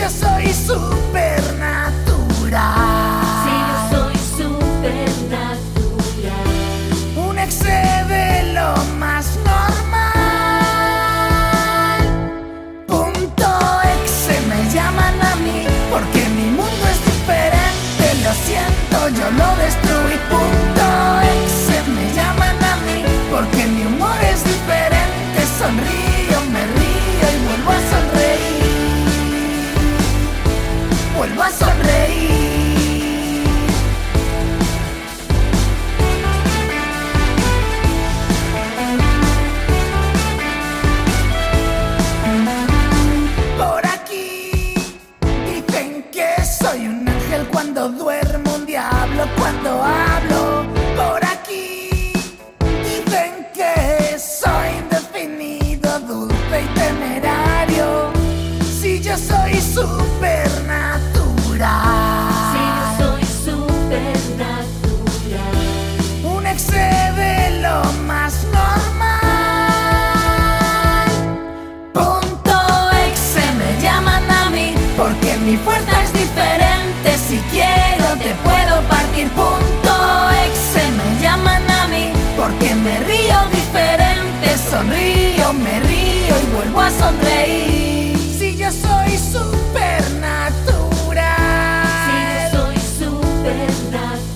yo soy supernatural. Si yo soy supernatural. Un excede lo más normal. Punto exe me llaman a mí porque mi mundo es diferente. Lo siento, yo lo destruyo. vuelvo a sonreír. Por aquí dicen que soy un ángel cuando duermo, un diablo cuando hablo. Me río y vuelvo a sonreír. Si yo soy supernatural. Si yo soy supernatural.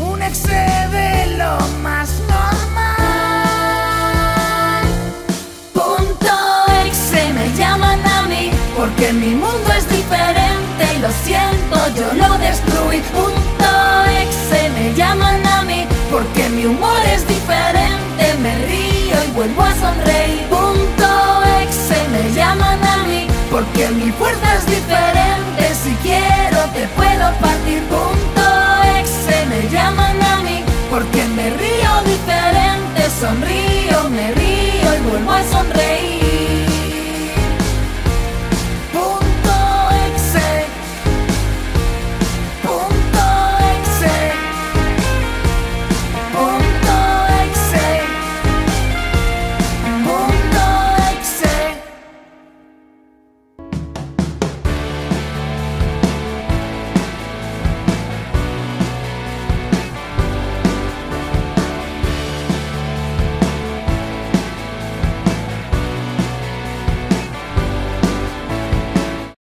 Un excede lo más normal. Punto exe me llaman a mí porque mi mundo es diferente y lo siento, yo lo destruí. Punto te puedo partir. Punto exe me llaman a mí porque me río diferente, sonrío,